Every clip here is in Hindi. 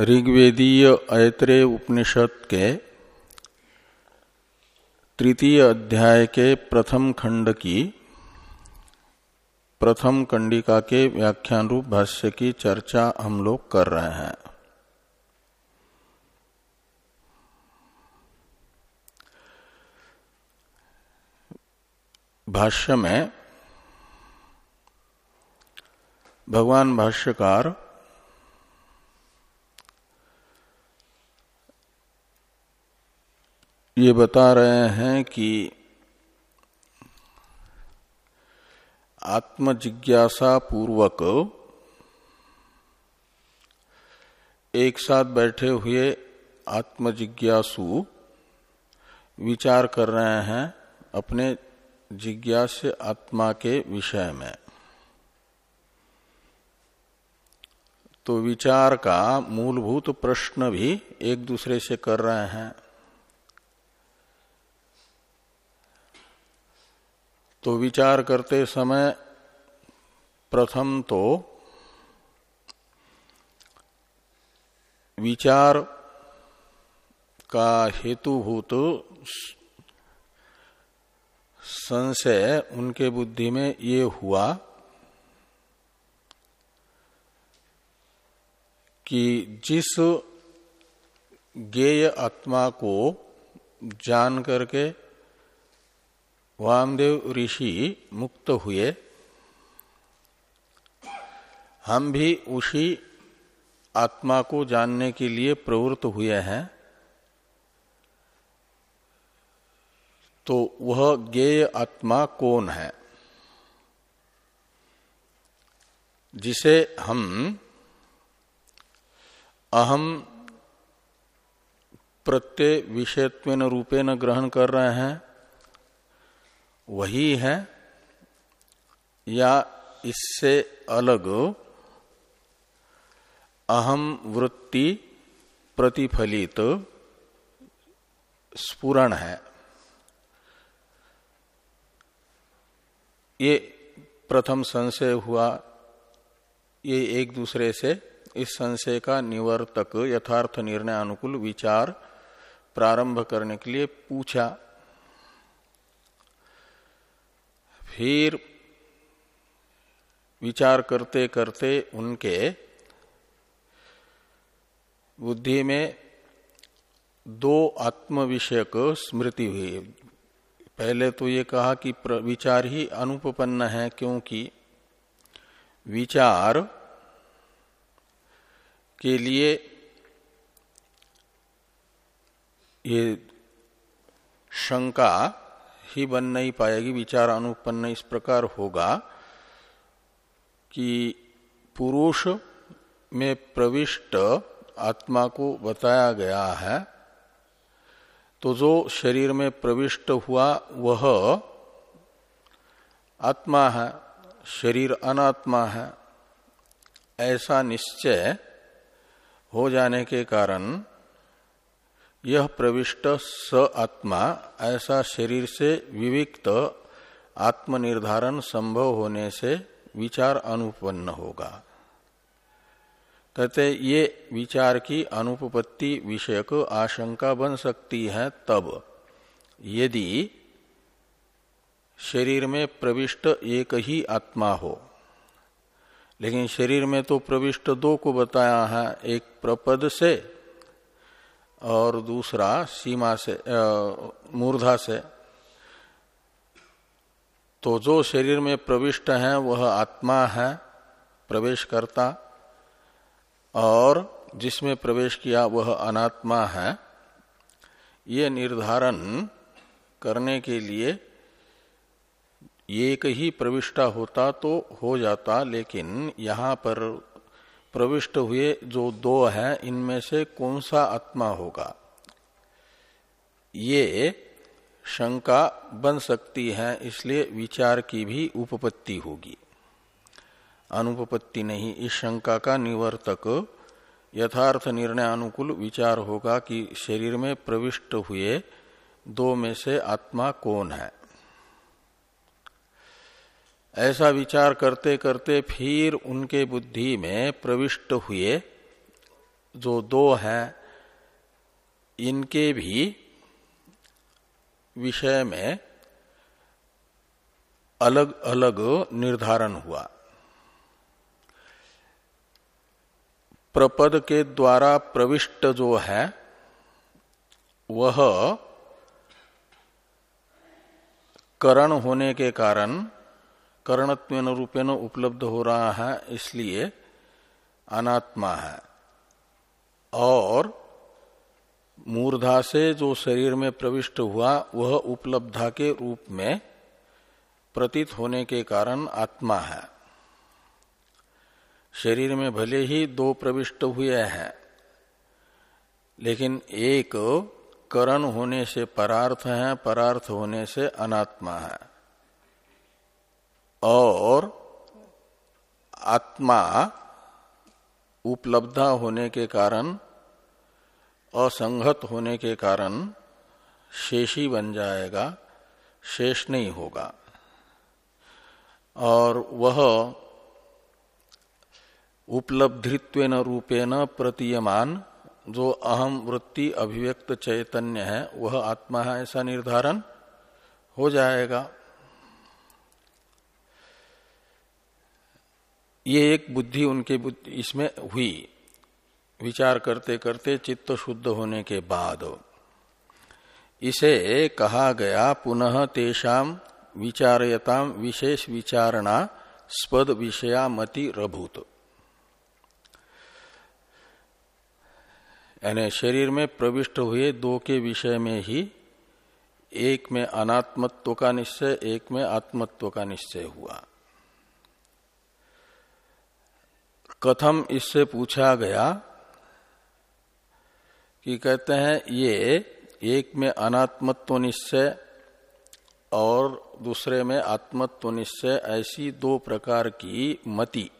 ऋग्वेदीय ऐत्रेय उपनिषद के तृतीय अध्याय के प्रथम खंड की प्रथम कंडिका के व्याख्यान रूप भाष्य की चर्चा हम लोग कर रहे हैं। भाष्य में भगवान भाष्यकार ये बता रहे हैं कि आत्मजिज्ञासा पूर्वक एक साथ बैठे हुए आत्मजिज्ञासु विचार कर रहे हैं अपने जिज्ञास आत्मा के विषय में। तो विचार का मूलभूत प्रश्न भी एक दूसरे से कर रहे हैं। तो विचार करते समय प्रथम तो विचार का हेतुभूत संशय उनके बुद्धि में ये हुआ कि जिस गेय आत्मा को जान करके वामदेव ऋषि मुक्त हुए। हम भी उसी आत्मा को जानने के लिए प्रवृत्त हुए हैं। तो वह गेय आत्मा कौन है? जिसे हम अहम प्रत्यय विषयत्व रूपेण ग्रहण कर रहे हैं। वही है या इससे अलग अहम वृत्ति प्रतिफलित स्पुरण है। ये प्रथम संशय हुआ, ये एक दूसरे से, इस संशय का निवर्तक यथार्थ निर्णय अनुकूल विचार प्रारंभ करने के लिए पूछा। फिर विचार करते करते उनके बुद्धि में दो आत्म विषयक स्मृति हुई। पहले तो ये कहा कि विचार ही अनुपन्न है क्योंकि विचार के लिए ये शंका ही बन नहीं पाएगी, विचार अनुपन्न इस प्रकार होगा कि पुरुष में प्रविष्ट आत्मा को बताया गया है तो जो शरीर में प्रविष्ट हुआ, वह आत्मा है, शरीर अनात्मा है। ऐसा निश्चय हो जाने के कारण यह प्रविष्ट स आत्मा ऐसा शरीर से विविक्त आत्मनिर्धारण संभव होने से विचार अनुपन्न होगा। कहते, ये विचार की अनुपपत्ति विषयक आशंका बन सकती है तब, यदि शरीर में प्रविष्ट एक ही आत्मा हो। लेकिन शरीर में तो प्रविष्ट दो को बताया है, एक प्रपद से और दूसरा सीमा से मूर्धा से। तो जो शरीर में प्रविष्ट है, वह आत्मा है प्रवेश करता और जिसमें प्रवेश किया, वह अनात्मा है। ये निर्धारण करने के लिए एक ही प्रविष्टा होता तो हो जाता, लेकिन यहाँ पर प्रविष्ट हुए जो दो हैं, इनमें से कौन सा आत्मा होगा? ये शंका बन सकती है, इसलिए विचार की भी उपपत्ति होगी। अनुपपत्ति नहीं, इस शंका का निवर्तक यथार्थ निर्णय अनुकूल विचार होगा कि शरीर में प्रविष्ट हुए दो में से आत्मा कौन है। ऐसा विचार करते करते फिर उनके बुद्धि में प्रविष्ट हुए, जो दो हैं, इनके भी विषय में अलग अलग निर्धारण हुआ। प्रपद के द्वारा प्रविष्ट जो है, वह करण होने के कारण करणत्व रूपेण उपलब्ध हो रहा है, इसलिए अनात्मा है। और मूर्धा से जो शरीर में प्रविष्ट हुआ, वह उपलब्धा के रूप में प्रतीत होने के कारण आत्मा है। शरीर में भले ही दो प्रविष्ट हुए हैं, लेकिन एक करण होने से परार्थ है, परार्थ होने से अनात्मा है। और आत्मा उपलब्धा होने के कारण, असंगत होने के कारण शेषी बन जाएगा, शेष नहीं होगा। और वह उपलब्धित्व रूपेण प्रतीयमान, जो अहम वृत्ति अभिव्यक्त चैतन्य है, वह आत्मा है ऐसा निर्धारण हो जाएगा। ये एक बुद्धि उनके बुद्धि, इसमें हुई। विचार करते करते चित्त शुद्ध होने के बाद इसे कहा गया, पुनः तेषाम विचारयताम विशेष विचारणा स्पद विषया मति रभूत। यानी शरीर में प्रविष्ट हुए दो के विषय में ही, एक में अनात्मत्व का निश्चय, एक में आत्मत्व का निश्चय हुआ। कथम इससे पूछा गया कि कहते हैं, ये एक में अनात्मत्व निश्चय और दूसरे में आत्मत्व निश्चय, ऐसी दो प्रकार की मति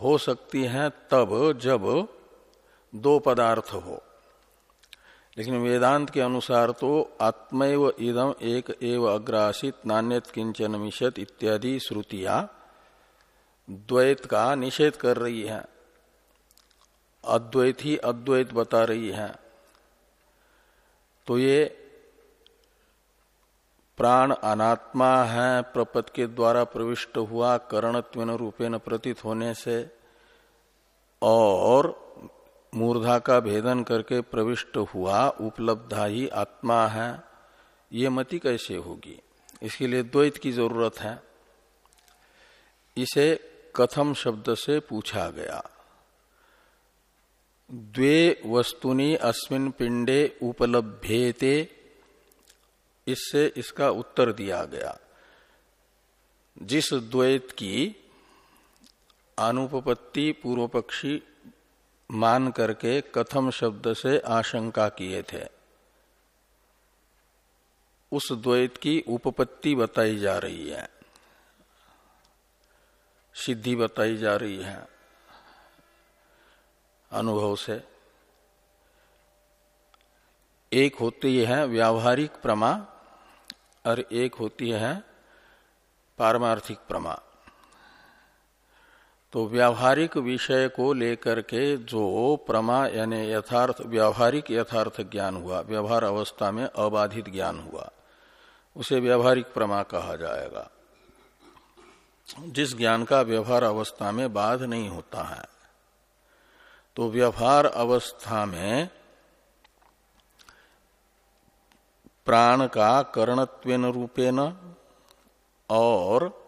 हो सकती है तब जब दो पदार्थ हो। लेकिन वेदांत के अनुसार तो आत्मैव इदम एक एव अग्रासित नान्यत किंचन मिशत इत्यादि श्रुतियाँ द्वैत का निषेध कर रही है। अद्वैत ही अद्वैत बता रही है। तो ये प्राण अनात्मा है, प्रपद के द्वारा प्रविष्ट हुआ करणत्व रूपेण प्रतीत होने से, और मूर्धा का भेदन करके प्रविष्ट हुआ, उपलब्धा ही आत्मा है, ये मति कैसे होगी? इसके लिए द्वैत की ज़रूरत है। इसे कथम शब्द से पूछा गया। द्वे वस्तुनि अस्मिन पिंडे उपलभ्येते। इससे इसका उत्तर दिया गया। जिस द्वैत की अनुपपत्ति पूर्व पक्षी मान करके कथम शब्द से आशंका किए थे, उस द्वैत की उपपत्ति बताई जा रही है। सिद्धि बताई जा रही है अनुभव से। एक होती है व्यावहारिक प्रमा और एक होती है पारमार्थिक प्रमा। तो व्यावहारिक विषय को लेकर के जो प्रमा यानी यथार्थ, व्यावहारिक यथार्थ ज्ञान हुआ, व्यवहार अवस्था में अबाधित ज्ञान हुआ, उसे व्यावहारिक प्रमा कहा जाएगा। जिस ज्ञान का व्यवहार अवस्था में बाध नहीं होता है तो व्यवहार अवस्था में प्राण का करणत्वेन रूपेण और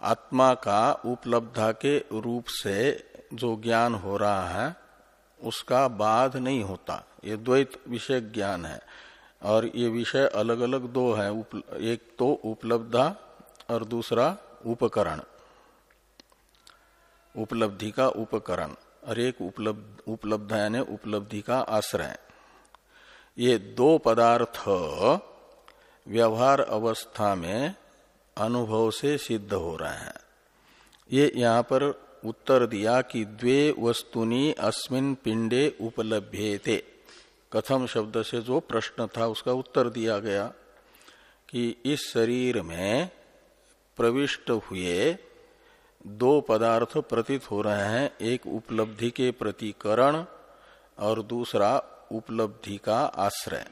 आत्मा का उपलब्धा के रूप से जो ज्ञान हो रहा है, उसका बाध नहीं होता। ये द्वैत विषय ज्ञान है और ये विषय अलग अलग दो है एक तो उपलब्धा और दूसरा उपकरण। उपलब्धि का उपकरण। और एक उपलब्ध उपलब्ध यानी उपलब्धि का आश्रय। ये दो पदार्थ व्यवहार अवस्था में अनुभव से सिद्ध हो रहे हैं। ये यहाँ पर उत्तर दिया कि द्वे वस्तुनि अस्मिन पिंडे उपलभ्येते। कथम शब्द से जो प्रश्न था उसका उत्तर दिया गया कि इस शरीर में प्रविष्ट हुए, दो पदार्थ प्रतीत हो रहे हैं, एक उपलब्धि के प्रतिकरण और दूसरा उपलब्धि का आश्रय,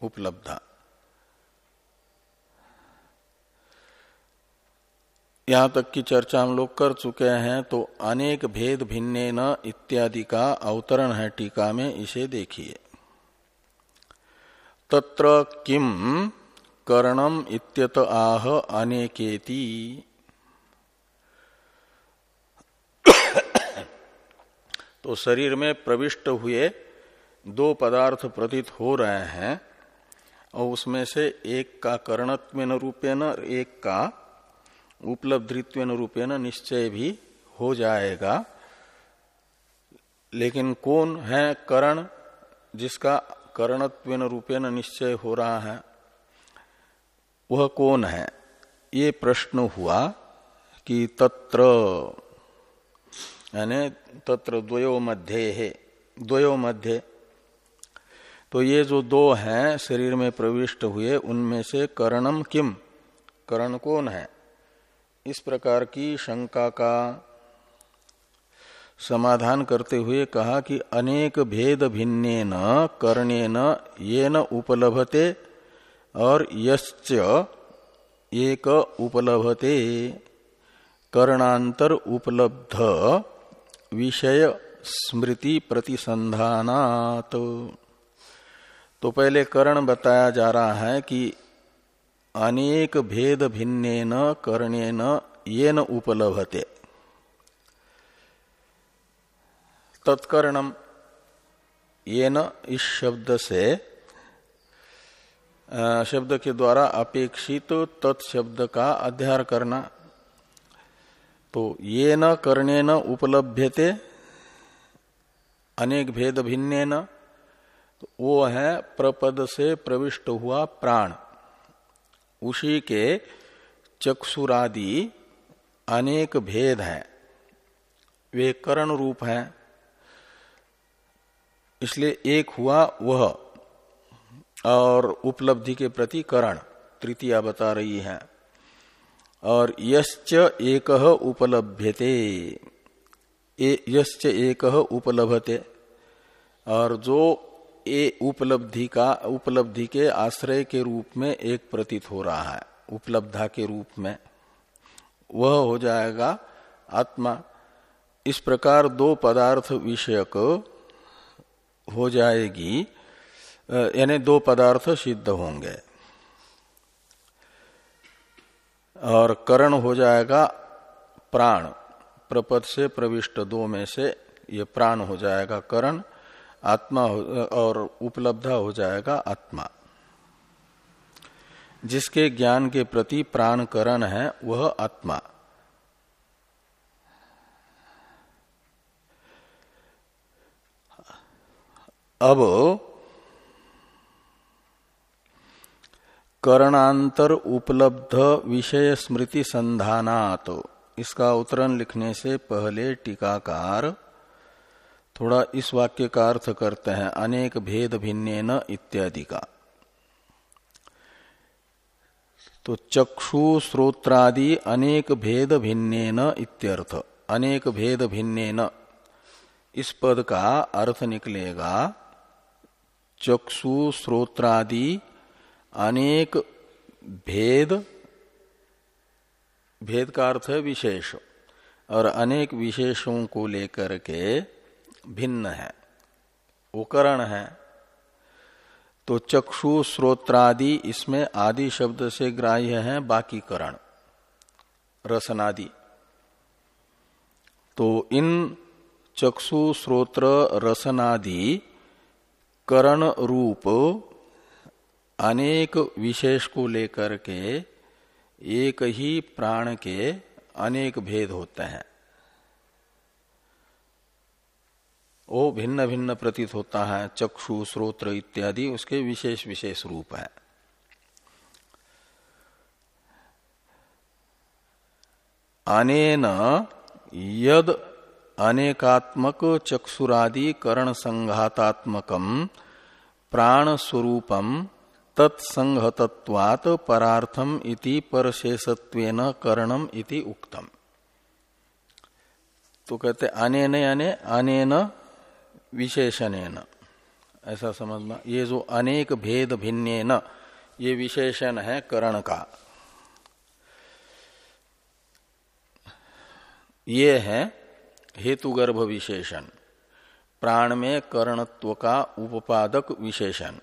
उपलब्धा। यहाँ तक की चर्चा हम लोग कर चुके हैं तो अनेक भेद भिन्न न इत्यादि का अवतरण है, टीका में इसे देखिए। तत्र किम करणम इत्यत आह अनेकेति। तो शरीर में प्रविष्ट हुए दो पदार्थ प्रतीत हो रहे हैं, और उसमें से एक का कर्णत्व रूपेण एक का उपलब्धित्व रूपेण निश्चय भी हो जाएगा। लेकिन कौन है करण जिसका करणत्व रूपेण निश्चय हो रहा है? वह कौन है? ये प्रश्न हुआ कि तत्र, यानी तत्र द्वयो मध्य है। द्वयो मध्य। तो ये जो दो हैं, शरीर में प्रविष्ट हुए, उनमें से करणम किम? करण कौन है? इस प्रकार की शंका का समाधान करते हुए कहा कि अनेक भेद भिन्न न करने न ये न उपलभते और यश्च एक उपलभते, करणांतर उपलब्ध, विषय स्मृति प्रतिसंधानात। तो पहले करण बताया जा रहा है कि अनेक भेद भिन्न कर्णेन ये न उपलभते। तत्कर्णम ये न इस शब्द से शब्द के द्वारा अपेक्षित तत्शब्द का अध्यार करना। तो ये न करने न उपलभ्यते, अनेक भेद भिन्न न तो वो है प्रपद से प्रविष्ट हुआ प्राण। उसी के चक्षुरादि अनेक भेद हैं। वे करण रूप हैं। इसलिए एक हुआ वह। और उपलब्धि के प्रति करण तृतीया बता रही है। और यश्च एक उपलभ्यते। यश्च एक उपलभते। और जो ए उपलब्धि का, उपलब्धि के आश्रय के रूप में एक प्रतीत हो रहा है, उपलब्धा के रूप में, वह हो जाएगा आत्मा। इस प्रकार दो पदार्थ विषयक हो जाएगी। यानी दो पदार्थ सिद्ध होंगे। और करण हो जाएगा प्राण। प्रपद से प्रविष्ट दो में से ये प्राण हो जाएगा करण, आत्मा और उपलब्ध हो जाएगा आत्मा। जिसके ज्ञान के प्रति प्राण करण है, वह आत्मा। अब करणांतर उपलब्ध विषय स्मृति संधानात। इसका उत्तरण लिखने से पहले टीकाकार थोड़ा इस वाक्य का अर्थ करते हैं, अनेक भेद भिन्न इत्यादि का तो चक्षु श्रोत्रादि अनेक भेद भिन्न इत्यर्थ। अनेक भेद भिन्न इस पद का अर्थ निकलेगा, चक्षु श्रोत्रादि अनेक भेद भेद का अर्थ है विशेष, और अनेक विशेषों को लेकर के भिन्न है वो करण है। तो चक्षु, श्रोत्रादि, इसमें आदि शब्द से ग्राह्य है बाकी करण रसनादि। तो इन चक्षु, श्रोत्र, रसनादि, करण रूप अनेक विशेष को लेकर के एक ही प्राण के अनेक भेद होते हैं। वो भिन्न भिन्न प्रतीत होता है, चक्षु श्रोत्र इत्यादि, उसके विशेष विशेष रूप है। अनेन यद अनेकात्मक चक्षुरादि करण संघातात्मकम प्राण स्वरूपम तत्संगतत्वात परार्थम इति परशेषत्वेन करणम इति उक्तम। तो कहते अने न यानी अने न विशेषण ऐसा समझना, ये जो अनेक भेद भिन्न ये विशेषण है करण का। ये है हेतुगर्भ विशेषण, प्राण में करणत्व का उपादक विशेषण।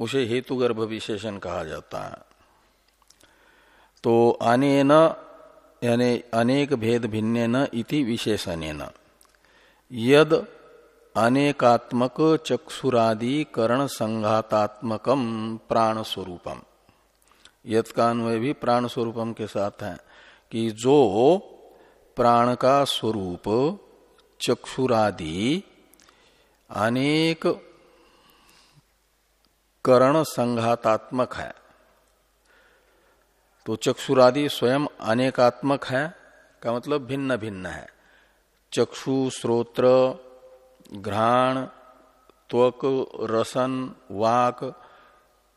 उसे हेतुगर्भ विशेषण कहा जाता है। तो अनेन, यानी अनेक भेद भिन्न न इति विशेषण यद अनेकात्मक चक्षुरादि करण संघातात्मक प्राण स्वरूपम यद का अन्वय भी प्राण स्वरूपम के साथ है कि जो प्राण का स्वरूप, चक्षुरादि अनेक करण संघातात्मक है। तो चक्षुरादि स्वयं अनेकात्मक है, का मतलब भिन्न भिन्न है। चक्षु श्रोत्र घ्राण, त्वक, रसन, वाक,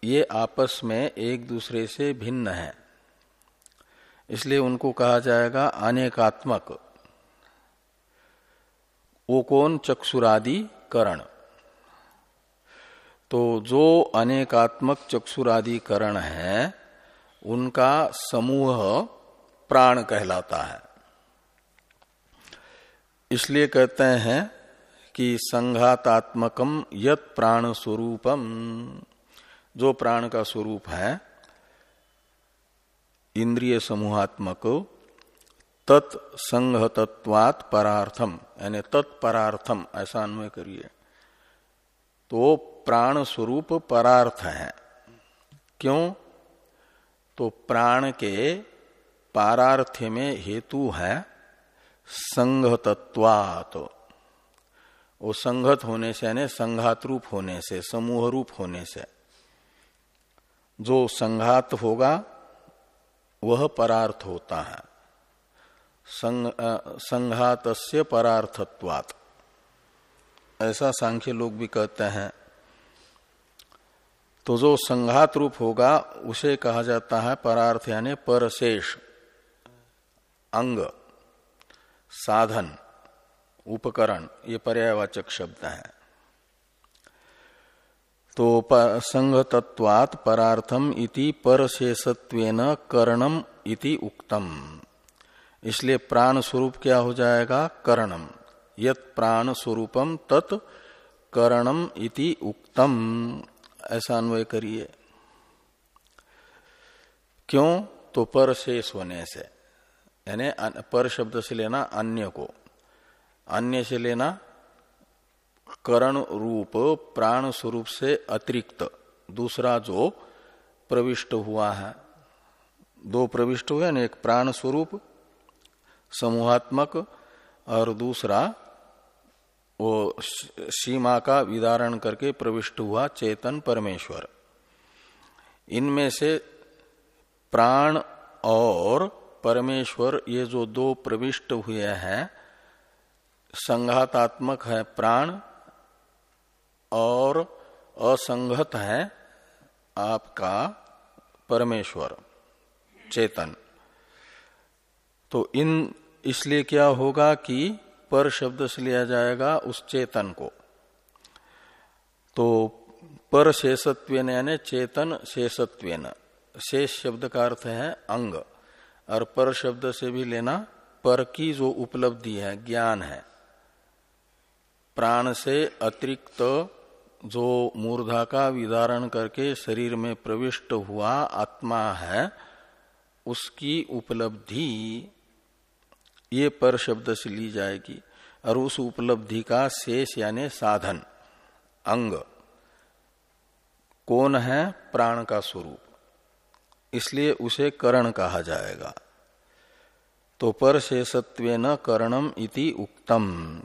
ये आपस में एक दूसरे से भिन्न है। इसलिए उनको कहा जाएगा अनेकात्मक। वो कौन? चक्षुरादि करण। तो जो अनेकात्मक चक्षुरादि करण है, उनका समूह प्राण कहलाता है। इसलिए कहते हैं कि संघातात्मकम यत प्राण स्वरूपम जो प्राण का स्वरूप है, इंद्रिय समूहात्मक तत्संग तत्वात परार्थम, यानी तत्परार्थम ऐसा अन्वय करिए। तो प्राण स्वरूप परार्थ है। क्यों? तो प्राण के पारार्थ्य में हेतु है संघ तत्वात वो संघत होने से यानी संघात रूप होने से, समूह रूप होने से। जो संघात होगा, वह परार्थ होता है। संघात परार्थत्वात। ऐसा सांख्य लोग भी कहते हैं। तो जो संघात रूप होगा, उसे कहा जाता है परार्थ, यानी परशेष। अंग। साधन। उपकरण। ये पर्यावाचक शब्द है। तो संघ तत्वात परार्थम इति परशेषत्वेन करणम इति उक्तम। इसलिए प्राण स्वरूप क्या हो जाएगा? करणम। यत प्राण स्वरूपम तत् करणम इति उक्तम। ऐसा अन्वय करिए। क्यों? तो पर शेष होने से। यानी पर शब्द से लेना अन्य को। अन्य से लेना करण रूप, प्राण स्वरूप से अतिरिक्त। दूसरा जो प्रविष्ट हुआ है। दो प्रविष्ट हुए ना एक प्राण स्वरूप, समूहात्मक, और दूसरा वो सीमा का विदारण करके प्रविष्ट हुआ चेतन परमेश्वर। इनमें से प्राण और परमेश्वर ये जो दो प्रविष्ट हुए हैं, संघातात्मक है प्राण और असंगत है आपका परमेश्वर, चेतन। तो इन इसलिए क्या होगा कि पर शब्द से लिया जाएगा उस चेतन को। तो पर शेषत्व यानी चेतन शेषत्व शेष शब्द का अर्थ है अंग। और पर शब्द से भी लेना पर की जो उपलब्धि है, ज्ञान है। प्राण से अतिरिक्त जो मूर्धा का विदारण करके शरीर में प्रविष्ट हुआ आत्मा है, उसकी उपलब्धि ये पर शब्द से ली जाएगी। और उस उपलब्धि का शेष यानी साधन अंग कौन है? प्राण का स्वरूप। इसलिए उसे करण कहा जाएगा। तो पर शेषत्व न करणम इति उक्तम।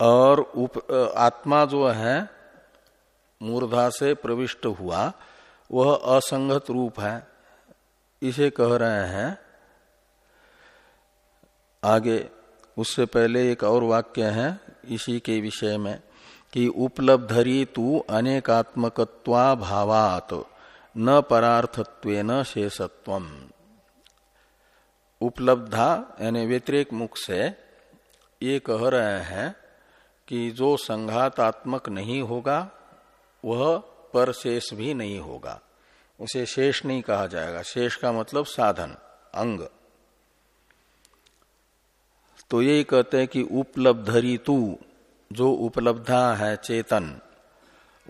और उप, आत्मा जो है मूर्धा से प्रविष्ट हुआ वह असंगत रूप है। इसे कह रहे हैं। आगे, उससे पहले एक और वाक्य है इसी के विषय में कि उपलब्धरी तू अनेकात्मकत्वा भावात न परार्थत्व शेषत्व उपलब्धा यानी व्यतिरेक मुख से ये कह रहे हैं कि जो संघातात्मक नहीं होगा, वह पर शेष भी नहीं होगा। उसे शेष नहीं कहा जाएगा। शेष का मतलब साधन, अंग। तो यही कहते हैं कि उपलब्धरी तू जो उपलब्धा है चेतन,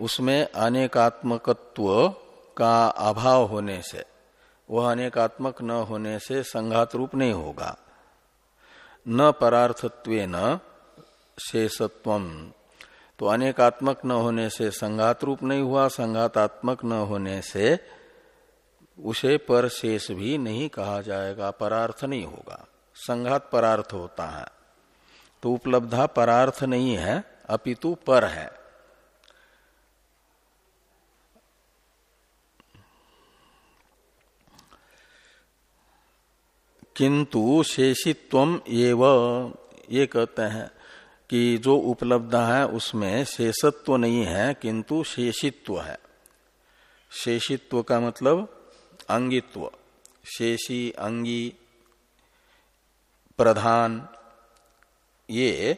उसमें अनेकात्मकत्व का अभाव होने से, वह अनेकात्मक न होने से संघात रूप नहीं होगा। न परार्थत्व न शेषत्व। तो अनेकात्मक न होने से संघात रूप नहीं हुआ, संघातात्मक न होने से उसे पर शेष भी नहीं कहा जाएगा, परार्थ नहीं होगा। संघात परार्थ होता है। तो उपलब्धा परार्थ नहीं है, अपितु पर है। किंतु शेषित्व एव, ये कहते हैं कि जो उपलब्ध है, उसमें शेषत्व नहीं है, किंतु शेषित्व है। शेषित्व का मतलब अंगित्व, शेषी, अंगी, प्रधान, ये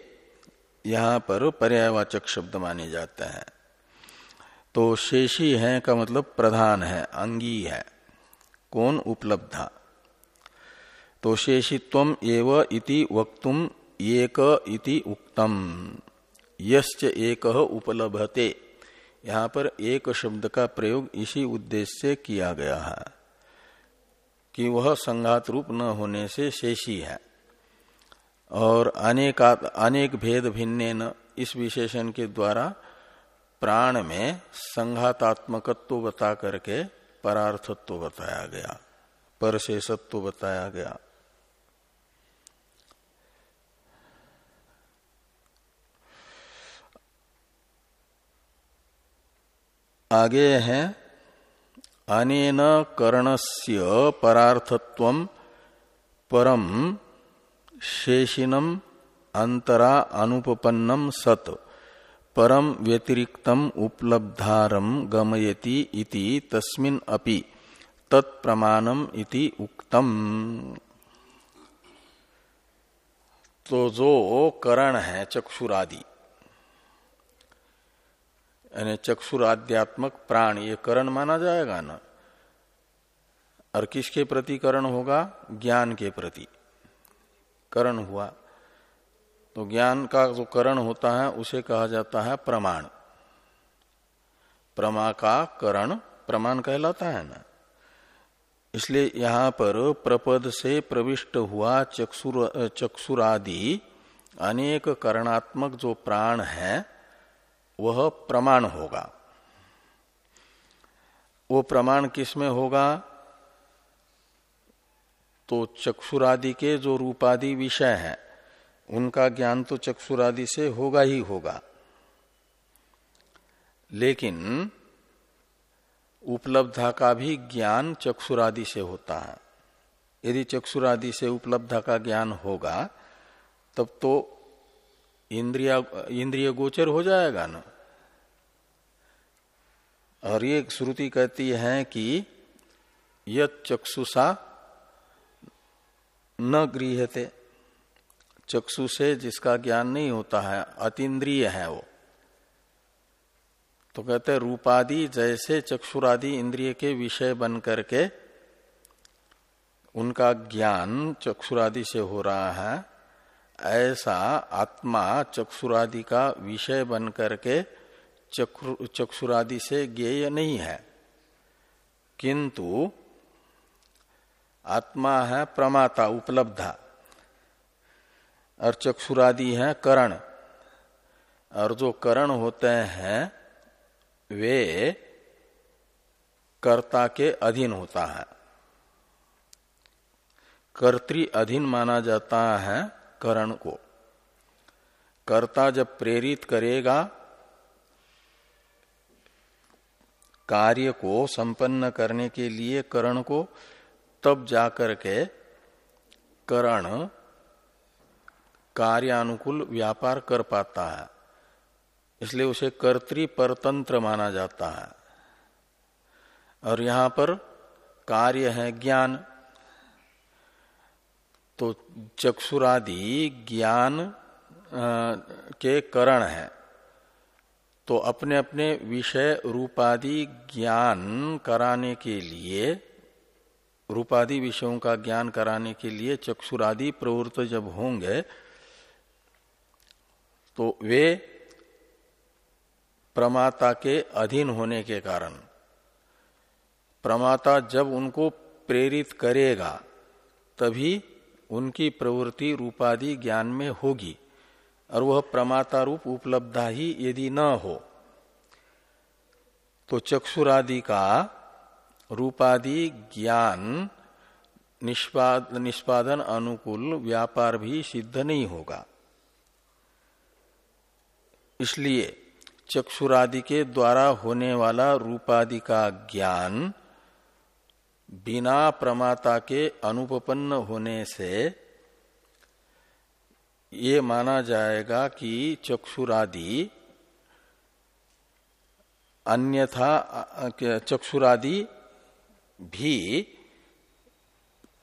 यहाँ पर पर्यायवाचक शब्द माने जाते हैं। तो शेषी है का मतलब प्रधान है, अंगी है। कौन उपलब्धा तो शेषित्व एव इति वक्तुम एक इति उक्तम। यश्च एक उपलभते। यहाँ पर एक शब्द का प्रयोग इसी उद्देश्य से किया गया है। कि वह संघात रूप न होने से शेषी है। और अनेक अनेक भेद भिन्न इस विशेषण के द्वारा प्राण में संघातात्मकत्व बता करके परार्थत्व बताया गया, परशेषत्व बताया गया। आगे है अनेन करणस्य परार्थत्व परम शेषिनम अंतरा अनुपन्नम सत परम व्यतिरिक्तम उपलब्धारम गमयति इति तस्मिन अपि, तत्प्रमाणम इति उक्तम। तो जो करण है चक्षुरादि। यानी चक्षुराध्यात्मक प्राण, ये करण माना जाएगा ना। और किसके प्रति करण होगा? ज्ञान के प्रति। करण हुआ। तो ज्ञान का जो करण होता है, उसे कहा जाता है प्रमाण। प्रमा का करण प्रमाण कहलाता है ना। इसलिए यहाँ पर प्रपद से प्रविष्ट हुआ चक्षुर, चक्षुरादि अनेक करणात्मक जो प्राण है वह प्रमाण होगा। वो प्रमाण किसमें होगा? तो चक्षुरादि के जो रूपादि विषय है, उनका ज्ञान तो चक्षुरादि से होगा ही होगा। लेकिन उपलब्धा का भी ज्ञान चक्षुरादि से होता है। यदि चक्षुरादि से उपलब्धा का ज्ञान होगा, तब तो इंद्रिया, इंद्रिय गोचर हो जाएगा ना? और ये श्रुति कहती है कि यद चक्षुषा न गृहते चक्षु से जिसका ज्ञान नहीं होता है, अतीन्द्रिय है वो। तो कहते रूपादि जैसे चक्षुरादि इंद्रिय के विषय बन करके उनका ज्ञान चक्षुरादि से हो रहा है। ऐसा आत्मा चक्षुरादि का विषय बन करके चक्षुरादि से ज्ञेय नहीं है। किंतु आत्मा है प्रमाता, उपलब्धा। और चक्षुरादि है करण। और जो करण होते हैं, वे कर्ता के अधीन होता है। कर्तृ अधीन माना जाता है। करण को। कर्ता जब प्रेरित करेगा, कार्य को संपन्न करने के लिए करण को, तब जाकर के करण कार्यानुकूल व्यापार कर पाता है। इसलिए उसे कर्तृ परतंत्र माना जाता है। और यहाँ पर कार्य है ज्ञान। तो चक्षुरादि ज्ञान के करण है। तो अपने अपने विषय रूपादि ज्ञान कराने के लिए, रूपादि विषयों का ज्ञान कराने के लिए चक्षुरादि प्रवृत्त जब होंगे तो वे प्रमाता के अधीन होने के कारण, प्रमाता जब उनको प्रेरित करेगा, तभी उनकी प्रवृत्ति रूपादि ज्ञान में होगी, और वह प्रमाता रूप उपलब्धा ही यदि न हो। तो चक्षुरादि का रूपादि ज्ञान निष्पाद, निष्पादन अनुकूल व्यापार भी सिद्ध नहीं होगा। इसलिए चक्षुरादि के द्वारा होने वाला रूपादि का ज्ञान बिना प्रमाता के अनुपन्न होने से ये माना जाएगा कि चक्षुरादि अन्यथा चक्षुरादि भी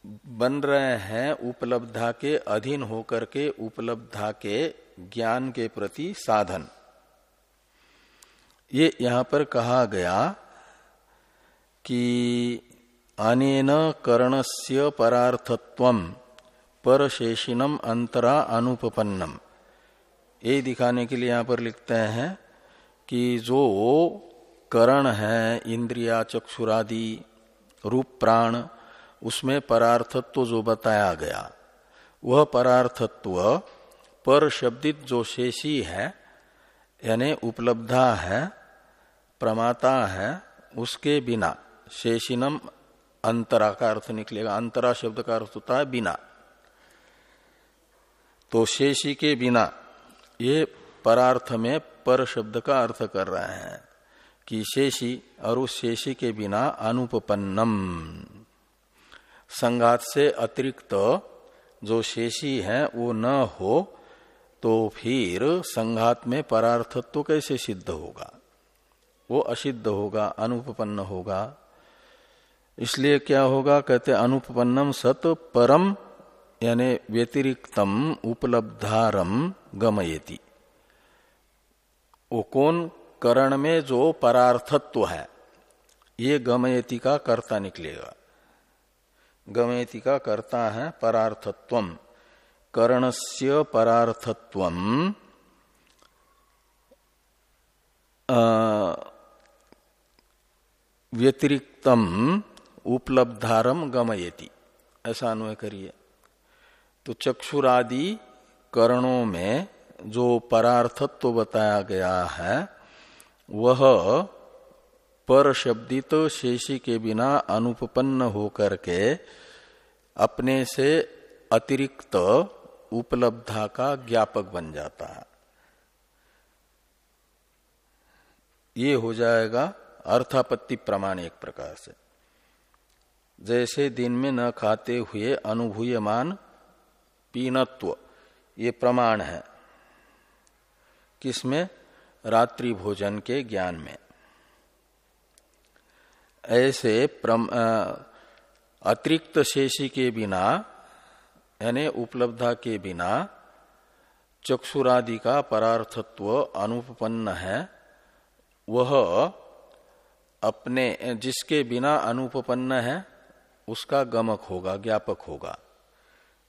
बन रहे हैं उपलब्धा के अधीन होकर के, उपलब्धा के ज्ञान के प्रति साधन। ये यहाँ पर कहा गया कि अनेन करणस्य परार्थत्व परशेषिनम अंतरा अनुपन्नम ये दिखाने के लिए यहाँ पर लिखते हैं कि जो करण है, इंद्रिया, चक्षुरादि, रूप, प्राण, उसमें परार्थत्व जो बताया गया, वह परार्थत्व पर शब्दित जो शेषी है, यानी उपलब्धा है, प्रमाता है, उसके बिना शेषिनम अंतरा का अर्थ निकलेगा। अंतरा शब्द का अर्थ होता है बिना। तो शेषी के बिना, ये परार्थ में पर शब्द का अर्थ कर रहे हैं कि शेषी और उस शेषी के बिना अनुपन्नम संघात से अतिरिक्त जो शेषी है, वो न हो तो फिर संघात में परार्थत्व तो कैसे सिद्ध होगा? वो असिद्ध होगा अनुपन्न होगा। इसलिए क्या होगा? कहते अनुपन्नम सत परम, यानी व्यतिरिक्तम, उपलब्धारम, गमयति। वो कौन? करण में जो परार्थत्व है, ये गमयति का कर्ता निकलेगा। गमयति का कर्ता है परार्थत्व करणस्य परार्थत्व व्यतिरिक्तम उपलब्धारम गमयति। ऐसा अन्वय करिए। तो चक्षुरादि करणों में जो परार्थत्व तो बताया गया है, वह पर शब्दित शेषी के बिना अनुपन्न होकर के अपने से अतिरिक्त उपलब्धा का ज्ञापक बन जाता है। ये हो जाएगा अर्थापत्ति प्रमाण एक प्रकार से। जैसे दिन में न खाते हुए अनुभूयमान पीनत्व, ये प्रमाण है। किसमें? रात्रि भोजन के ज्ञान में। ऐसे अतिरिक्त शेषी के बिना, यानी उपलब्धा के बिना, चक्षुरादि का परार्थत्व अनुपन्न है, वह अपने, जिसके बिना अनुपन्न है उसका गमक होगा, ज्ञापक होगा।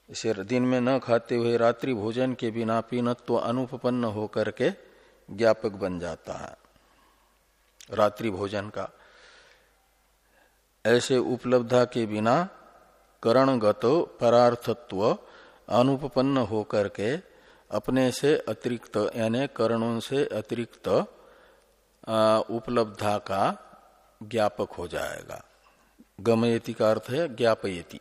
इसे दिन में न खाते हुए रात्रि भोजन के बिना पीनत्व अनुपन्न होकर के ज्ञापक बन जाता है। रात्रि भोजन का ऐसे उपलब्धा के बिना करणगत परार्थत्व अनुपन्न होकर के अपने से अतिरिक्त, यानी करणों से अतिरिक्त उपलब्धा का ज्ञापक हो जाएगा। गमयति का अर्थ है ज्ञापयति।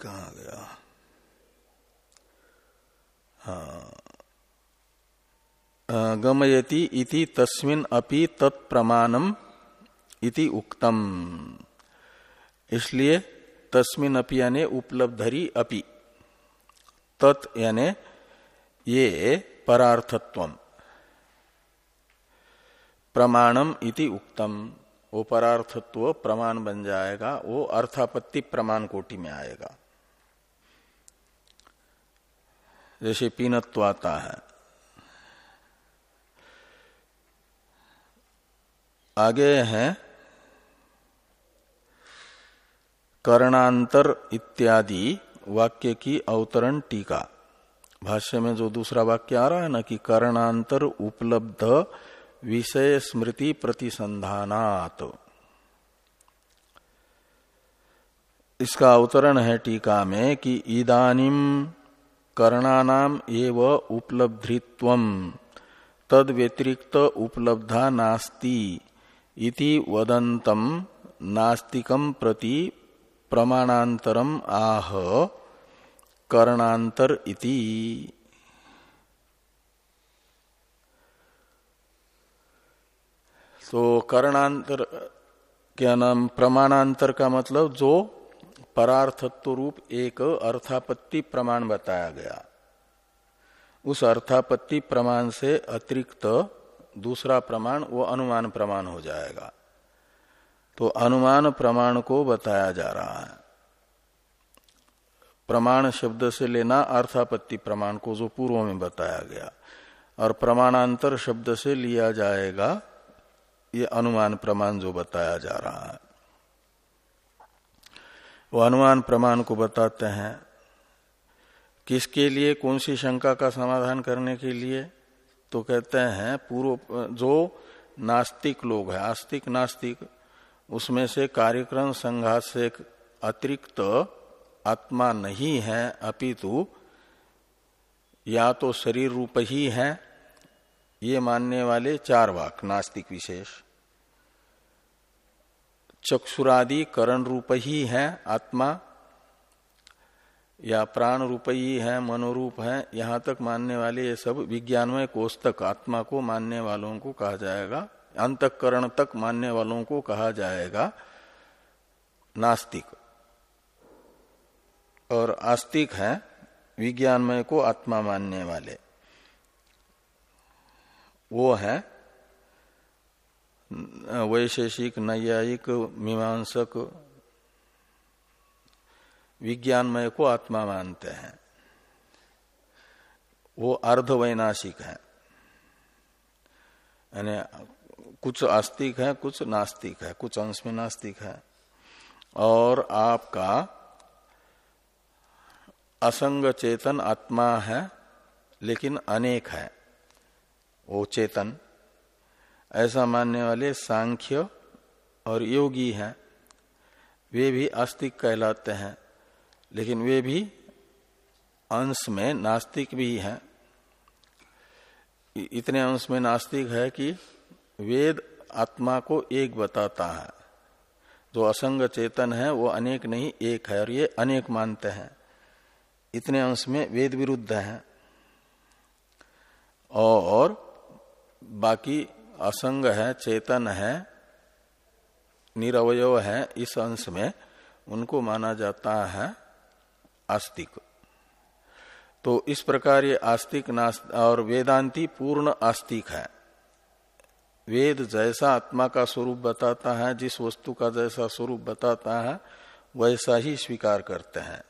कहा गया? हाँ। गमयति इति तस्मिन अपि तत्प्रमाणम इति उक्तम। इसलिए तस्मिन अपि यानी उपलब्धरी अपि। तत् यानी ये परार्थत्व प्रमाणम इति उक्तम। वो परार्थत्व प्रमाण बन जाएगा, वो अर्थापत्ति प्रमाण कोटि में आएगा। जैसे पीनत्व आता है। आगे है कर्णांतर इत्यादि वाक्य की अवतरण टीका। भाष्य में जो दूसरा वाक्य आ रहा है ना कि कर्णांतर उपलब्ध विषय स्मृति प्रतिसंधानात। इसका अवतरण है टीका में कि इदानिम कर्णानाम एव उपलब्धित्व तद व्यतिरिक्त उपलब्धा नास्ति इति वदंतम नास्तिकम प्रति प्रमाणांतरम आह। कर्णांतर इति। तो कर्णांतर क्या नाम, प्रमाणांतर का मतलब जो परार्थत्व रूप एक अर्थापत्ति प्रमाण बताया गया। उस अर्थापत्ति प्रमाण से अतिरिक्त दूसरा प्रमाण, वो अनुमान प्रमाण हो जाएगा। तो अनुमान प्रमाण को बताया जा रहा है। प्रमाण शब्द से लेना अर्थापत्ति प्रमाण को जो पूर्व में बताया गया। और प्रमाणांतर शब्द से लिया जाएगा, ये अनुमान प्रमाण जो बताया जा रहा है। वो अनुमान प्रमाण को बताते हैं, किसके लिए, कौन सी शंका का समाधान करने के लिए? तो कहते हैं, पूर्व, जो नास्तिक लोग हैं, आस्तिक नास्तिक, उसमें से कार्यक्रम संघात से अतिरिक्त आत्मा नहीं है, अपितु, या तो शरीर रूप ही है, ये मानने वाले चार वाक, नास्तिक विशेष। चक्षुरादि करण रूप ही है आत्मा, या प्राण रूप ही है, मनोरूप है, यहाँ तक मानने वाले ये सब विज्ञानमय कोष तक आत्मा को मानने वालों को कहा जाएगा, अंतकरण तक मानने वालों को कहा जाएगा, नास्तिक। और आस्तिक है, विज्ञानमय को आत्मा मानने वाले। वो है, वैशेषिक, नैयायिक, मीमांसक, विज्ञानमय को आत्मा मानते हैं। वो अर्धवैनाशिक है। यानी कुछ आस्तिक है, कुछ नास्तिक है, कुछ अंश में नास्तिक है। और आपका असंग चेतन आत्मा है, लेकिन अनेक है। वो चेतन, ऐसा मानने वाले सांख्य और योगी हैं। वे भी आस्तिक कहलाते हैं, लेकिन वे भी अंश में नास्तिक भी हैं। इतने अंश में नास्तिक है कि वेद आत्मा को एक बताता है। जो असंग चेतन है, वो अनेक नहीं, एक है, और ये अनेक मानते हैं। इतने अंश में वेद विरुद्ध है। और बाकी असंग है, चेतन है निरवय है, इस अंश में उनको माना जाता है आस्तिक। तो इस प्रकार ये आस्तिक और वेदांती पूर्ण आस्तिक है। वेद जैसा आत्मा का स्वरूप बताता है, जिस वस्तु का जैसा स्वरूप बताता है, वैसा ही स्वीकार करते हैं।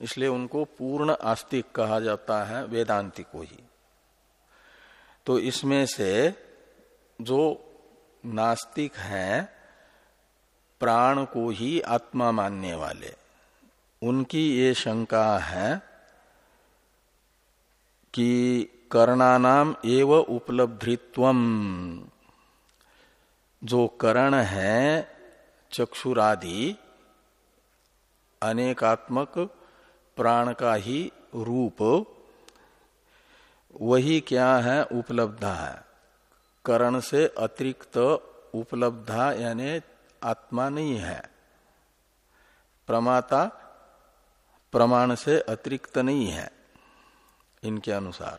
इसलिए उनको पूर्ण आस्तिक कहा जाता है वेदांति को ही। तो इसमें से जो नास्तिक हैं, प्राण को ही आत्मा मानने वाले, उनकी ये शंका है कि कर्णानाम एव उपलब्धित्व जो करण है, चक्षुरादि, अनेकात्मक प्राण का ही रूप, वही क्या है, उपलब्ध है। करण से अतिरिक्त उपलब्धा यानी आत्मा नहीं है। प्रमाता प्रमाण से अतिरिक्त नहीं है इनके अनुसार।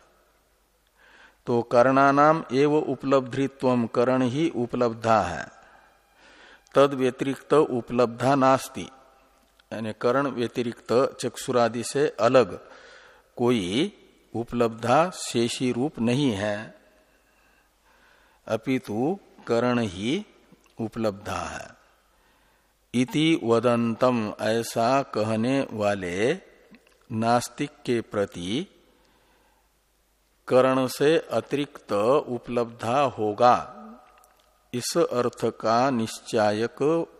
तो कर्णानाम एव उपलब्धित्व करण ही उपलब्धा है। तद व्यतिरिक्त उपलब्धा नास्ति। यानी करण व्यतिरिक्त चक्षुरादि से अलग कोई उपलब्धा शेषी रूप नहीं है। अपितु करण ही उपलब्धा है। इति वदंतम ऐसा कहने वाले नास्तिक के प्रति करण से अतिरिक्त उपलब्धा होगा। इस अर्थ का निश्चायक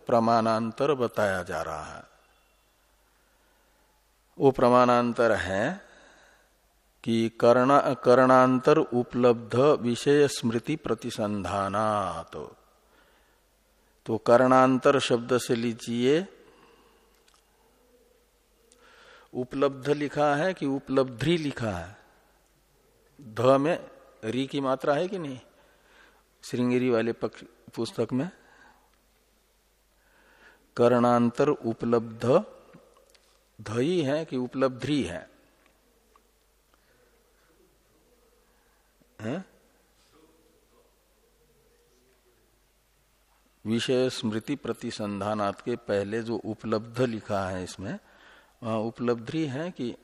प्रमाणांतर बताया जा रहा है। वो प्रमाणांतर है कि कर्ण, करणांतर उपलब्ध विषय स्मृति प्रतिसंधानात। तो करणांतर शब्द से लीजिए, उपलब्ध लिखा है कि उपलब्धि लिखा है? ध में री की मात्रा है कि नहीं? श्रृंगेरी वाले पुस्तक में? करणांतर उपलब्ध धई है कि उपलब्धि है, है? विषय स्मृति प्रतिसंधानात् के पहले जो उपलब्ध लिखा है इसमें वहाँ उपलब्धि है कि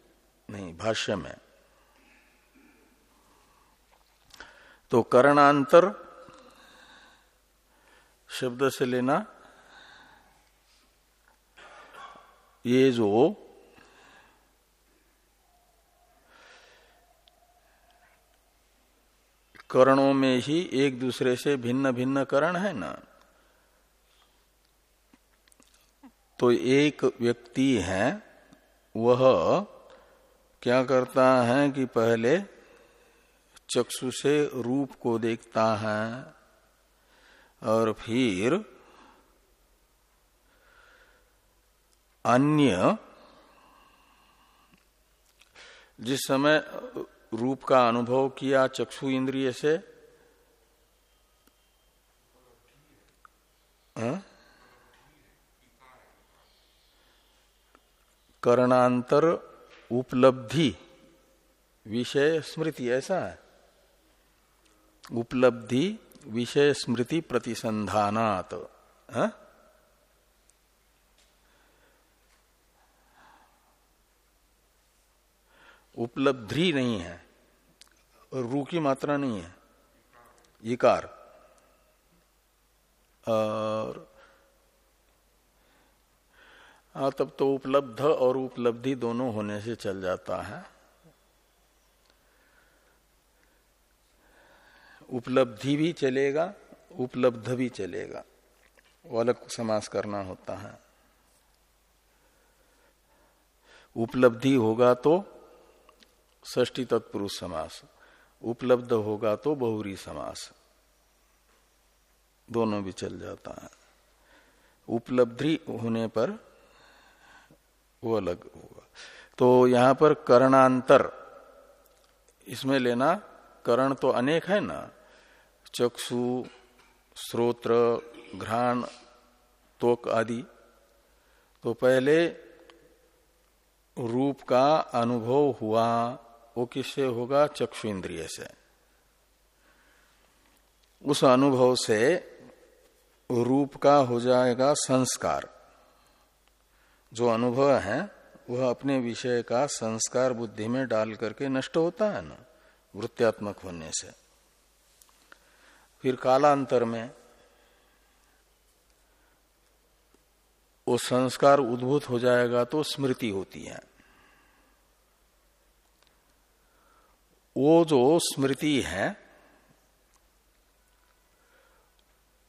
नहीं भाष्य में तो करणांतर शब्द से लेना ये जो करणों में ही एक दूसरे से भिन्न भिन्न करण है ना? तो एक व्यक्ति है, वह क्या करता है कि पहले चक्षु से रूप को देखता है और फिर अन्य जिस समय रूप का अनुभव किया चक्षु इंद्रिय से हाँ? करणांतर उपलब्धि विषय स्मृति, ऐसा है उपलब्धि विषय स्मृति प्रतिसंधानात हाँ? उपलब्धि नहीं है, और रू की मात्रा नहीं है। इकार और हाँ तब तो उपलब्ध और उपलब्धि दोनों होने से चल जाता है। उपलब्धि भी चलेगा, उपलब्ध भी चलेगा। वो अलग समास करना होता है। उपलब्धि होगा तो ष्टी तत्पुरुष समास। उपलब्ध होगा तो बहुरी समास। दोनों भी चल जाता है। उपलब्धि होने पर वो अलग होगा। तो यहाँ पर करणांतर, इसमें लेना करण तो अनेक है ना? चक्षु श्रोत्र घ्राण तोक आदि। तो पहले रूप का अनुभव हुआ। वो किससे होगा? चक्षु इंद्रिय से। उस अनुभव से रूप का हो जाएगा संस्कार। जो अनुभव है, वह अपने विषय का संस्कार बुद्धि में डाल करके नष्ट होता है ना, वृत्त्यात्मक होने से। फिर कालांतर में वो संस्कार उद्भूत हो जाएगा तो स्मृति होती है। वो जो स्मृति है,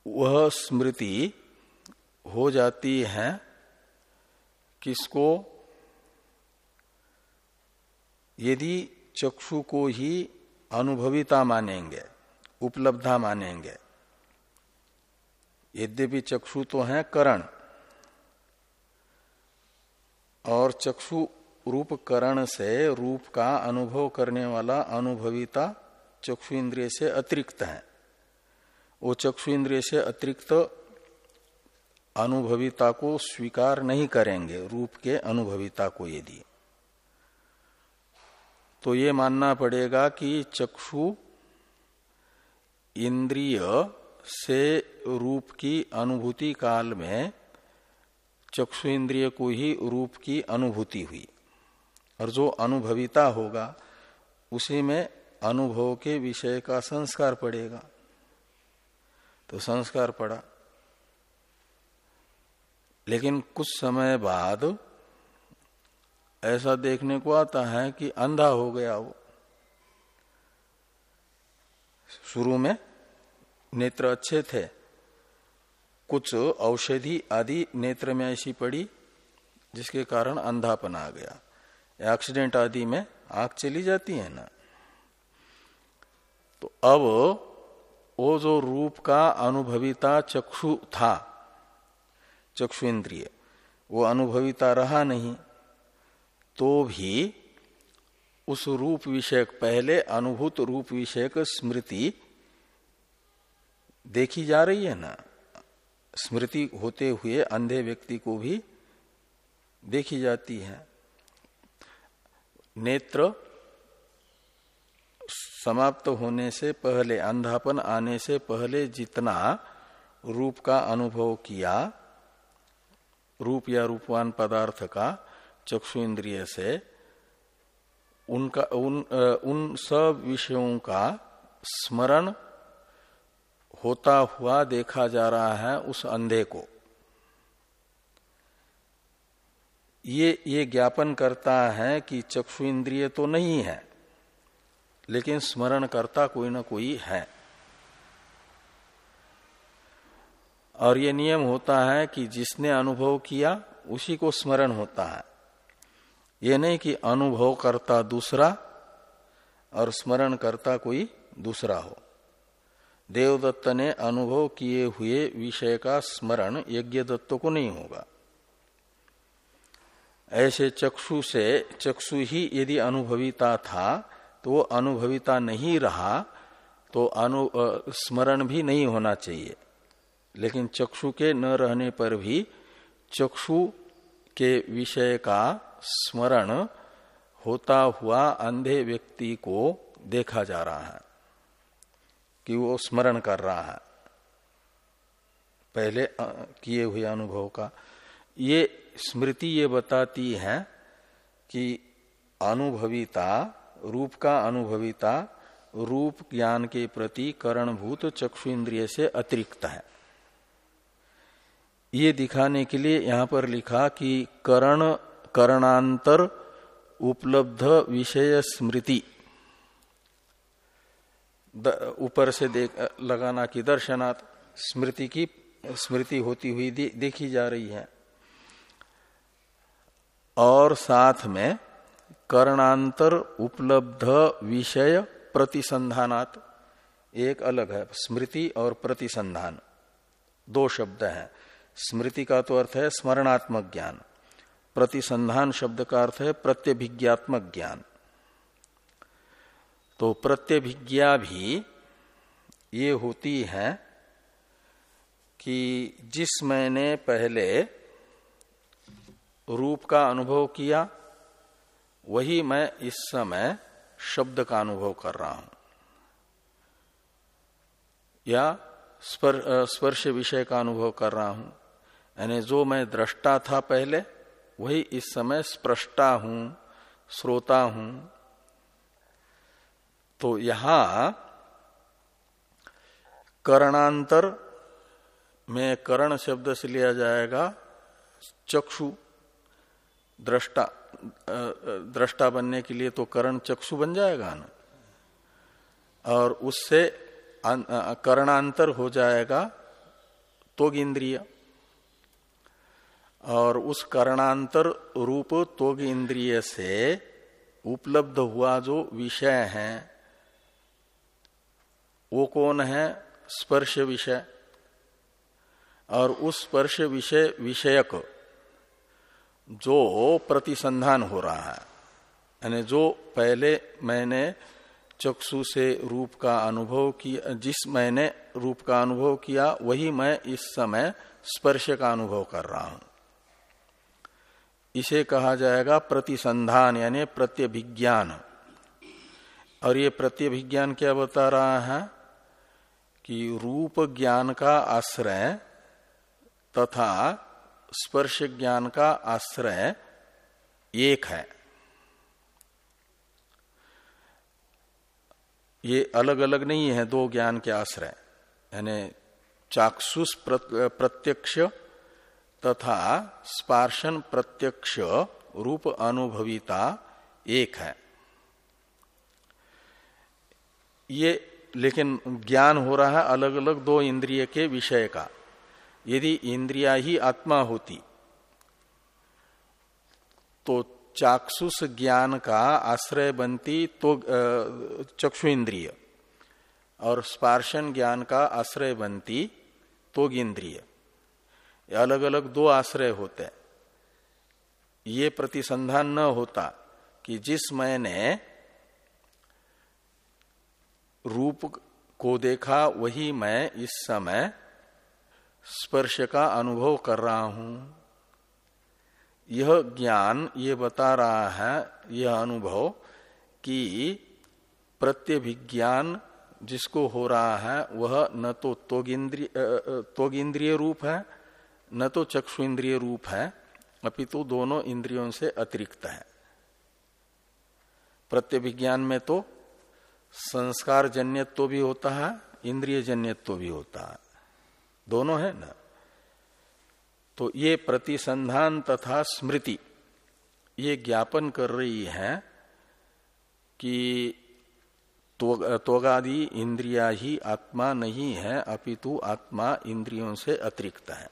वह स्मृति हो जाती है किसको? यदि चक्षु को ही अनुभविता मानेंगे, उपलब्धा मानेंगे। यद्यपि चक्षु तो है करण, और चक्षु रूप करण से रूप का अनुभव करने वाला अनुभविता चक्षु इंद्रिय से अतिरिक्त है। वो चक्षु इंद्रिय से अतिरिक्त अनुभविता को स्वीकार नहीं करेंगे, रूप के अनुभविता को यदि। तो ये मानना पड़ेगा कि चक्षु इंद्रिय से रूप की अनुभूति काल में चक्षु इंद्रिय को ही रूप की अनुभूति हुई। और जो अनुभविता होगा, उसी में अनुभव के विषय का संस्कार पड़ेगा। तो संस्कार पड़ा। लेकिन कुछ समय बाद ऐसा देखने को आता है कि अंधा हो गया वो। शुरू में नेत्र अच्छे थे। कुछ औषधि आदि नेत्र में ऐसी पड़ी, जिसके कारण अंधापन आ गया। एक्सीडेंट आदि में आग चली जाती है ना। तो अब वो जो रूप का अनुभविता चक्षु था चक्षु इंद्रिय वो अनुभविता रहा नहीं तो भी उस रूप विषयक, पहले अनुभूत रूप विषयक स्मृति देखी जा रही है ना। स्मृति होते हुए अंधे व्यक्ति को भी देखी जाती है। नेत्र समाप्त होने से पहले, अंधापन आने से पहले जितना रूप का अनुभव किया, रूप या रूपवान पदार्थ का, चक्षु इंद्रिय से, उनका, उन उन सब विषयों का स्मरण होता हुआ देखा जा रहा है उस अंधे को। ये ये ज्ञापन करता है कि चक्षु इंद्रिय तो नहीं है, लेकिन स्मरण करता कोई ना कोई है। और ये नियम होता है कि जिसने अनुभव किया, उसी को स्मरण होता है। ये नहीं कि अनुभव करता दूसरा और स्मरण करता कोई दूसरा हो। देवदत्त ने अनुभव किए हुए विषय का स्मरण यज्ञ दत्त को नहीं होगा। ऐसे चक्षु से, चक्षु ही यदि अनुभविता था तो वो अनुभविता नहीं रहा तो अनु स्मरण भी नहीं होना चाहिए। लेकिन चक्षु के न रहने पर भी चक्षु के विषय का स्मरण होता हुआ अंधे व्यक्ति को देखा जा रहा है, कि वो स्मरण कर रहा है। पहले किए हुए अनुभव का। ये स्मृति ये बताती है कि अनुभविता, रूप का अनुभविता, रूप ज्ञान के प्रति करणभूत चक्षु इंद्रिय से अतिरिक्त है। ये दिखाने के लिए यहाँ पर लिखा कि करण, करणांतर उपलब्ध विषय स्मृति। ऊपर से देख, लगाना कि दर्शनात्, स्मृति की, स्मृति होती हुई देखी जा रही है। और साथ में कर्णांतर उपलब्ध विषय प्रतिसंधानात। एक अलग है, स्मृति और प्रतिसंधान। दो शब्द हैं। स्मृति का तो अर्थ है स्मरणात्मक ज्ञान। प्रतिसंधान शब्द का अर्थ है प्रत्यभिज्ञात्मक ज्ञान। तो प्रत्यभिज्ञा भी ये होती है कि जिस मैंने पहले रूप का अनुभव किया, वही मैं इस समय शब्द का अनुभव कर रहा हूँ। या स्पर्श विषय का अनुभव कर रहा हूँ। यानी जो मैं दृष्टा था पहले, वही इस समय स्प्रष्टा हूँ, श्रोता हूँ। तो यहाँ करणांतर में करण शब्द से लिया जाएगा चक्षु। दृष्टा दृष्टा बनने के लिए तो करण चक्षु बन जाएगा ना? और उससे करणांतर हो जाएगा तो इंद्रिय और उस करणांतर रूप तोग इंद्रिय से उपलब्ध हुआ जो विषय है, वो कौन है? स्पर्श विषय। और उस स्पर्श विषय, विषयक जो प्रतिसंधान हो रहा है, यानी जो पहले मैंने चक्षु से रूप का अनुभव किया, जिस मैंने रूप का अनुभव किया, वही मैं इस समय स्पर्श का अनुभव कर रहा हूँ। इसे कहा जाएगा प्रतिसंधान, यानी प्रत्यभिज्ञान। और ये प्रत्यभिज्ञान क्या बता रहा है? कि रूप ज्ञान का आश्रय तथा स्पर्श ज्ञान का आश्रय एक है। ये अलग अलग नहीं है, दो ज्ञान के आश्रय। यानी चाक्षुष प्रत्यक्ष तथा स्पार्शन प्रत्यक्ष रूप अनुभविता एक है। ये लेकिन ज्ञान हो रहा है अलग अलग दो इंद्रिय के विषय का। यदि इंद्रिया ही आत्मा होती तो चाक्षुष ज्ञान का आश्रय बनती तो चक्षु इंद्रिय, और स्पार्शन ज्ञान का आश्रय बनती तो इंद्रिय अलग अलग दो आश्रय होते ये प्रतिसंधान न होता कि जिस मैंने रूप को देखा, वही मैं इस समय स्पर्श का अनुभव कर रहा हूँ। यह ज्ञान ये बता रहा है, यह अनुभव कि प्रत्यभिज्ञान जिसको हो रहा है, वह न तो तोगिंद्रिय रूप है, न तो चक्षु इंद्रिय रूप है, अपितु तो दोनों इंद्रियों से अतिरिक्त है। प्रत्यभिज्ञान में तो संस्कार जन्यत्व भी होता है इंद्रिय जन्यत्व भी होता है। दोनों है ना? तो ये प्रतिसंधान तथा स्मृति, ये ज्ञापन कर रही है कि त्वगादि इंद्रिया ही आत्मा नहीं है, अपितु आत्मा इंद्रियों से अतिरिक्त है।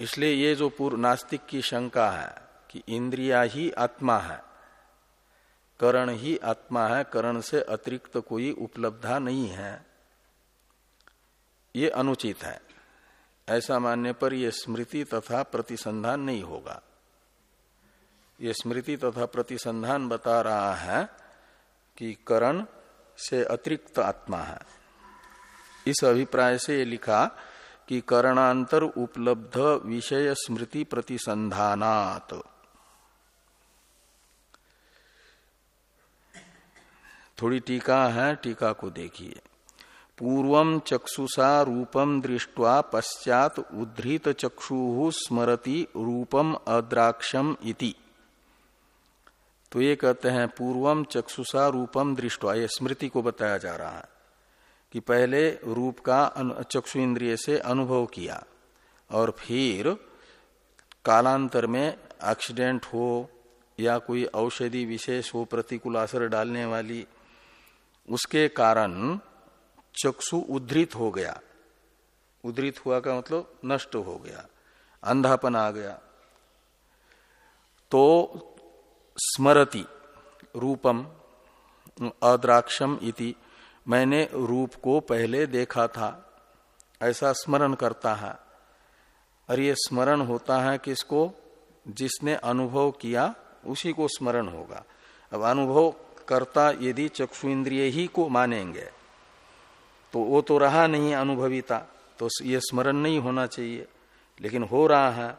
इसलिए ये जो पूर्व नास्तिक की शंका है कि इंद्रिया ही आत्मा है, करण ही आत्मा है, करण से अतिरिक्त कोई उपलब्धा नहीं है ये अनुचित है। ऐसा मानने पर यह स्मृति तथा प्रतिसंधान नहीं होगा। ये स्मृति तथा प्रतिसंधान बता रहा है कि करण से अतिरिक्त आत्मा है। इस अभिप्राय से लिखा कि करणांतर उपलब्ध विषय स्मृति प्रतिसंधानात। थोड़ी टीका है, टीका को देखिए। पूर्व चक्षुषा रूपम दृष्टवा पश्चात उद्धृत चक्षु स्मरति रूपम अद्राक्षम इति। तो ये कहते हैं पूर्वम चक्षुषा रूपम दृष्टवा, ये स्मृति को बताया जा रहा है कि पहले रूप का चक्षु इंद्रिय से अनुभव किया और फिर कालांतर में एक्सीडेंट हो या कोई औषधि विशेष हो, प्रतिकूल असर डालने वाली, उसके कारण चक्षु उद्धृत हो गया। उद्धृत हुआ का मतलब नष्ट हो गया, अंधापन आ गया। तो स्मरति, रूपम, अद्राक्षम इति, मैंने रूप को पहले देखा था, ऐसा स्मरण करता है। और ये स्मरण होता है किसको? जिसने अनुभव किया, उसी को स्मरण होगा। अब अनुभव करता यदि चक्षु इंद्रिय ही को मानेंगे तो वो तो रहा नहीं अनुभविता तो ये स्मरण नहीं होना चाहिए। लेकिन हो रहा है,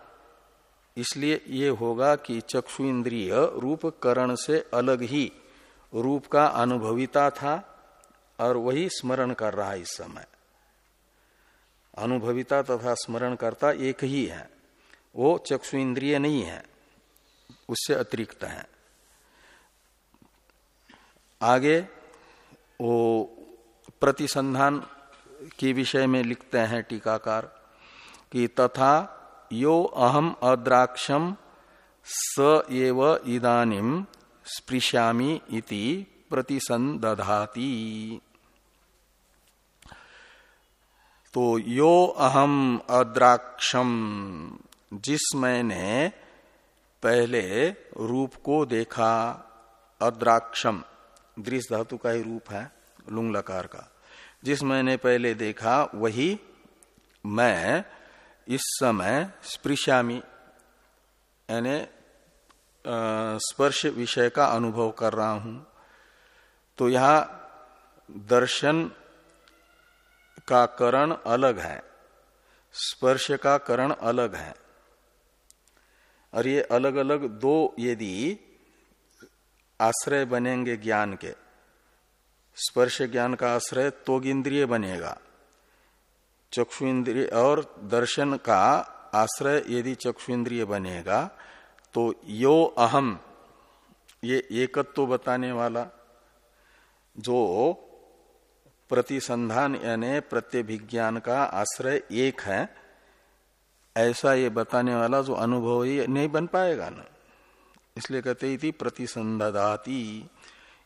इसलिए ये होगा कि चक्षु इंद्रिय रूप करण से अलग ही रूप का अनुभविता था और वही स्मरण कर रहा इस समय। अनुभविता तथा स्मरण करता एक ही है। वो चक्षु इंद्रिय नहीं है, उससे अतिरिक्त है। आगे, वो प्रतिसंधान के विषय में लिखते हैं टीकाकार कि तथा यो अहम अद्राक्षम स एव इदानिम स्पृश्यामी इति प्रतिसंदधाती। तो यो अहम अद्राक्षम जिस मैंने पहले रूप को देखा, अद्राक्षम दृश्य धातु का ही रूप है। लुंग लकार का। जिस मैंने पहले देखा, वही मैं इस समय स्पृशामी यानी स्पर्श विषय का अनुभव कर रहा हूँ। तो यहाँ दर्शन का करण अलग है। स्पर्श का करण अलग है। और ये अलग अलग दो यदि आश्रय बनेंगे ज्ञान के स्पर्श ज्ञान का आश्रय तो इंद्रिय बनेगा। चक्षु इंद्रिय और दर्शन का आश्रय यदि चक्षु इंद्रिय बनेगा तो यो अहम, ये एकत्व तो बताने वाला, जो प्रतिसंधान यानी प्रत्यभिज्ञान का आश्रय एक है, ऐसा ये बताने वाला जो अनुभव ही नहीं बन पाएगा ना। इसलिए कहते थी प्रतिसंधाती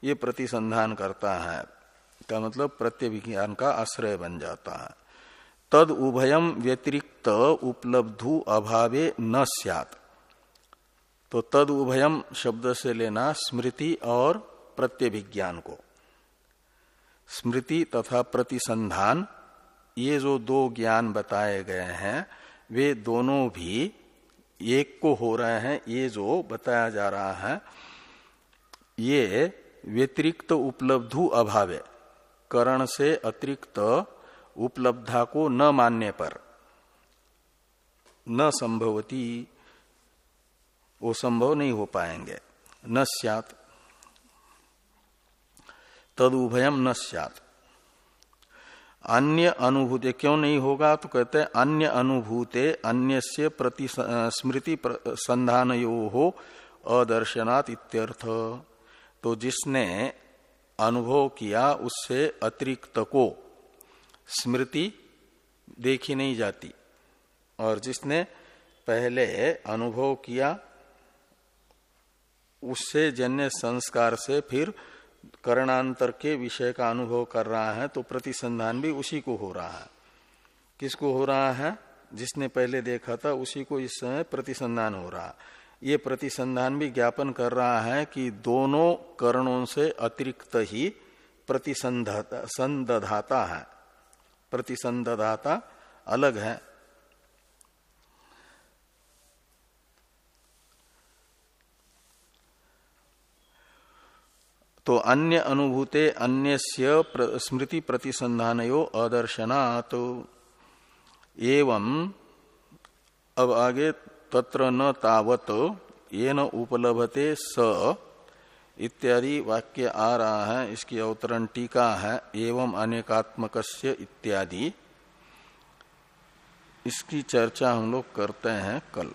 ये प्रतिसंधान करता है। का मतलब प्रत्यभिज्ञान का आश्रय बन जाता है। तद उभयम व्यतिरिक्त उपलब्धु अभावे न सत तो तद उभयम शब्द से लेना स्मृति और प्रत्यभिज्ञान को। स्मृति तथा प्रतिसंधान, ये जो दो ज्ञान बताए गए हैं, वे दोनों भी एक को हो रहे हैं। ये जो बताया जा रहा है, ये व्यतिरिक्त उपलब्धु अभावे। करण से अतिरिक्त उपलब्धा को न मानने पर। न संभवती वो संभव नहीं हो पाएँगे। न सत तदुभयम न सत अन्य अनुभूते क्यों नहीं होगा? तो कहते हैं, अन्य अनुभूते अन्य से प्रति स्मृति संधान यो हो अदर्शनात् इत्यर्थ। तो जिसने अनुभव किया उससे अतिरिक्त को स्मृति देखी नहीं जाती। और जिसने पहले अनुभव किया, उससे जन्य संस्कार से फिर करणांतर के विषय का अनुभव कर रहा है तो प्रतिसंधान भी उसी को हो रहा है। किसको हो रहा है? जिसने पहले देखा था, उसी को इस समय प्रतिसंधान हो रहा ये प्रतिसंधान भी ज्ञापन कर रहा है कि दोनों करणों से अतिरिक्त ही प्रतिसंधाता है। प्रतिसंधाता अलग है। तो अन्य अनुभूते अन्य स्मृति प्रतिसंधान अदर्शनात्। एवं अब आगे तत्र न तावत ये न उपलभते स इत्यादि वाक्य आ रहा है, इसकी अवतरण टीका है, एवं अनेकात्मक इत्यादि। इसकी चर्चा हम लोग करते हैं कल।